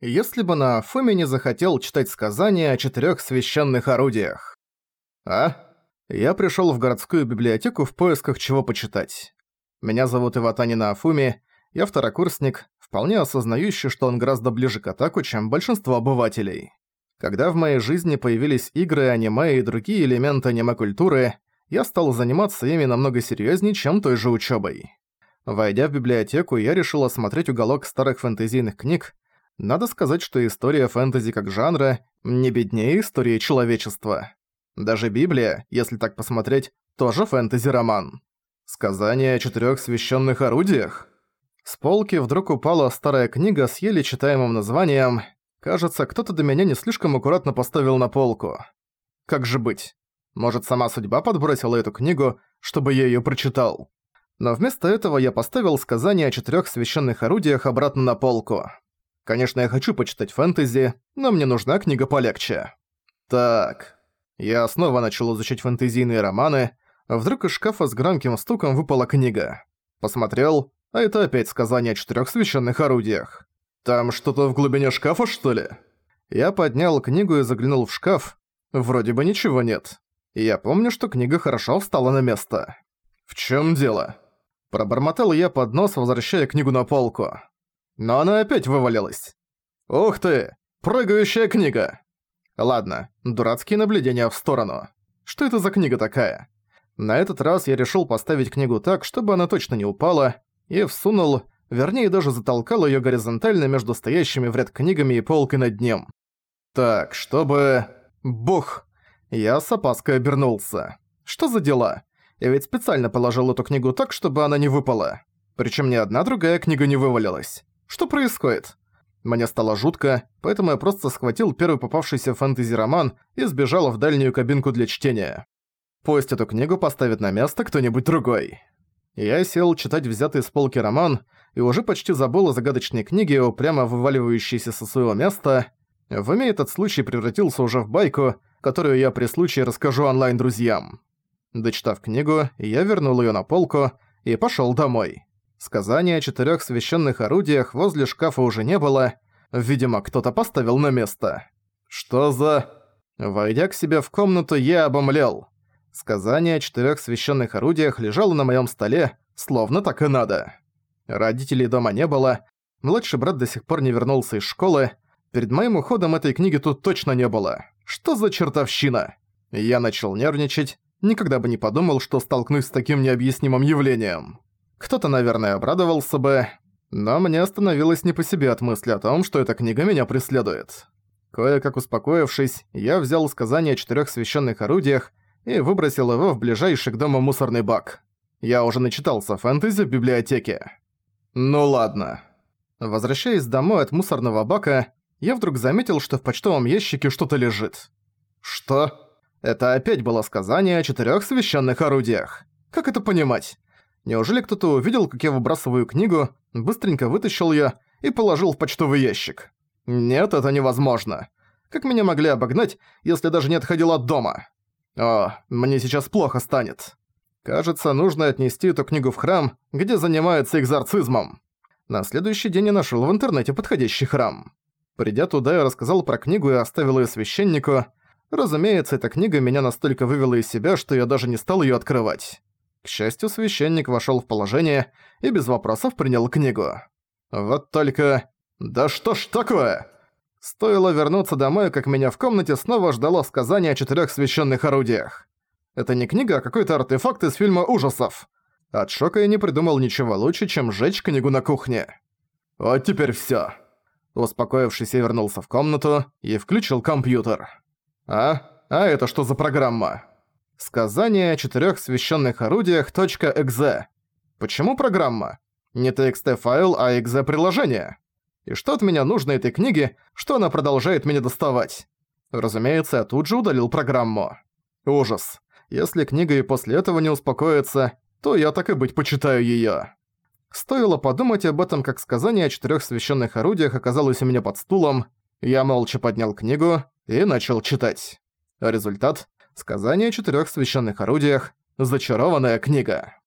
если бы на Фоме не захотел читать сказания о четырёх священных орудиях. А? Я пришёл в городскую библиотеку в поисках чего почитать. Меня зовут Иватани Наафуми, я второкурсник, вполне осознающий, что он гораздо ближе к атаку, чем большинство обывателей. Когда в моей жизни появились игры, аниме и другие элементы аниме-культуры, я стал заниматься ими намного серьёзнее, чем той же учёбой. Войдя в библиотеку, я решил осмотреть уголок старых фэнтезийных книг, надо сказать, что история фэнтези как жанра не беднее истории человечества. Даже Библия, если так посмотреть, тоже фэнтези-роман. Сказание о четырёх священных орудиях? С полки вдруг упала старая книга с еле читаемым названием «Кажется, кто-то до меня не слишком аккуратно поставил на полку». Как же быть? Может, сама судьба подбросила эту книгу, чтобы я её прочитал? Но вместо этого я поставил сказание о четырёх священных орудиях обратно на полку. Конечно, я хочу почитать фэнтези, но мне нужна книга полегче. Так. Я снова начал изучать фэнтезийные романы, вдруг из шкафа с громким стуком выпала книга. Посмотрел, а это опять сказание о четырёх священных орудиях. Там что-то в глубине шкафа, что ли? Я поднял книгу и заглянул в шкаф. Вроде бы ничего нет. Я помню, что книга хорошо встала на место. В чём дело? Пробормотал я под нос, возвращая книгу на полку но она опять вывалилась. «Ух ты! Прыгающая книга!» Ладно, дурацкие наблюдения в сторону. Что это за книга такая? На этот раз я решил поставить книгу так, чтобы она точно не упала, и всунул, вернее даже затолкал её горизонтально между стоящими в ряд книгами и полкой над ним. Так, чтобы... Бух! Я с опаской обернулся. Что за дела? Я ведь специально положил эту книгу так, чтобы она не выпала. Причем ни одна другая книга не вывалилась. Что происходит? Мне стало жутко, поэтому я просто схватил первый попавшийся фэнтези-роман и сбежал в дальнюю кабинку для чтения. Пусть эту книгу поставит на место кто-нибудь другой. Я сел читать взятый с полки роман и уже почти забыл о загадочной книге, упрямо вываливающейся со своего места. В уме этот случай превратился уже в байку, которую я при случае расскажу онлайн-друзьям. Дочитав книгу, я вернул её на полку и пошёл домой. Сказания о четырёх священных орудиях возле шкафа уже не было. Видимо, кто-то поставил на место. Что за... Войдя к себе в комнату, я обомлел. Сказание о четырёх священных орудиях лежало на моём столе, словно так и надо. Родителей дома не было, младший брат до сих пор не вернулся из школы, перед моим уходом этой книги тут точно не было. Что за чертовщина? Я начал нервничать, никогда бы не подумал, что столкнусь с таким необъяснимым явлением. Кто-то, наверное, обрадовался бы, но мне становилось не по себе от мысли о том, что эта книга меня преследует. Кое-как успокоившись, я взял сказание о четырёх священных орудиях и выбросил его в ближайший к дому мусорный бак. Я уже начитался фэнтези в библиотеке. Ну ладно. Возвращаясь домой от мусорного бака, я вдруг заметил, что в почтовом ящике что-то лежит. Что? Это опять было сказание о четырёх священных орудиях. Как это понимать? Неужели кто-то увидел, как я выбрасываю книгу, быстренько вытащил её и положил в почтовый ящик? Нет, это невозможно. Как меня могли обогнать, если даже не отходил от дома? О, мне сейчас плохо станет. Кажется, нужно отнести эту книгу в храм, где занимаются экзорцизмом. На следующий день я нашёл в интернете подходящий храм. Придя туда, я рассказал про книгу и оставил её священнику. Разумеется, эта книга меня настолько вывела из себя, что я даже не стал её открывать. К счастью, священник вошёл в положение и без вопросов принял книгу. Вот только... Да что ж такое? Стоило вернуться домой, как меня в комнате снова ждало сказание о четырёх священных орудиях. Это не книга, а какой-то артефакт из фильма ужасов. От шока я не придумал ничего лучше, чем сжечь книгу на кухне. Вот теперь всё. Успокоившись, я вернулся в комнату и включил компьютер. А? А это что за программа? Сказание о четырёх священных орудиях .exe. Почему программа? Не TXT-файл, а .exe-приложение. И что от меня нужно этой книге, что она продолжает меня доставать? Разумеется, я тут же удалил программу. Ужас. Если книга и после этого не успокоится, то я так и быть почитаю её. Стоило подумать об этом, как сказание о четырёх священных орудиях оказалось у меня под стулом, я молча поднял книгу и начал читать. Результат Сказание о четырёх священных орудиях. Зачарованная книга.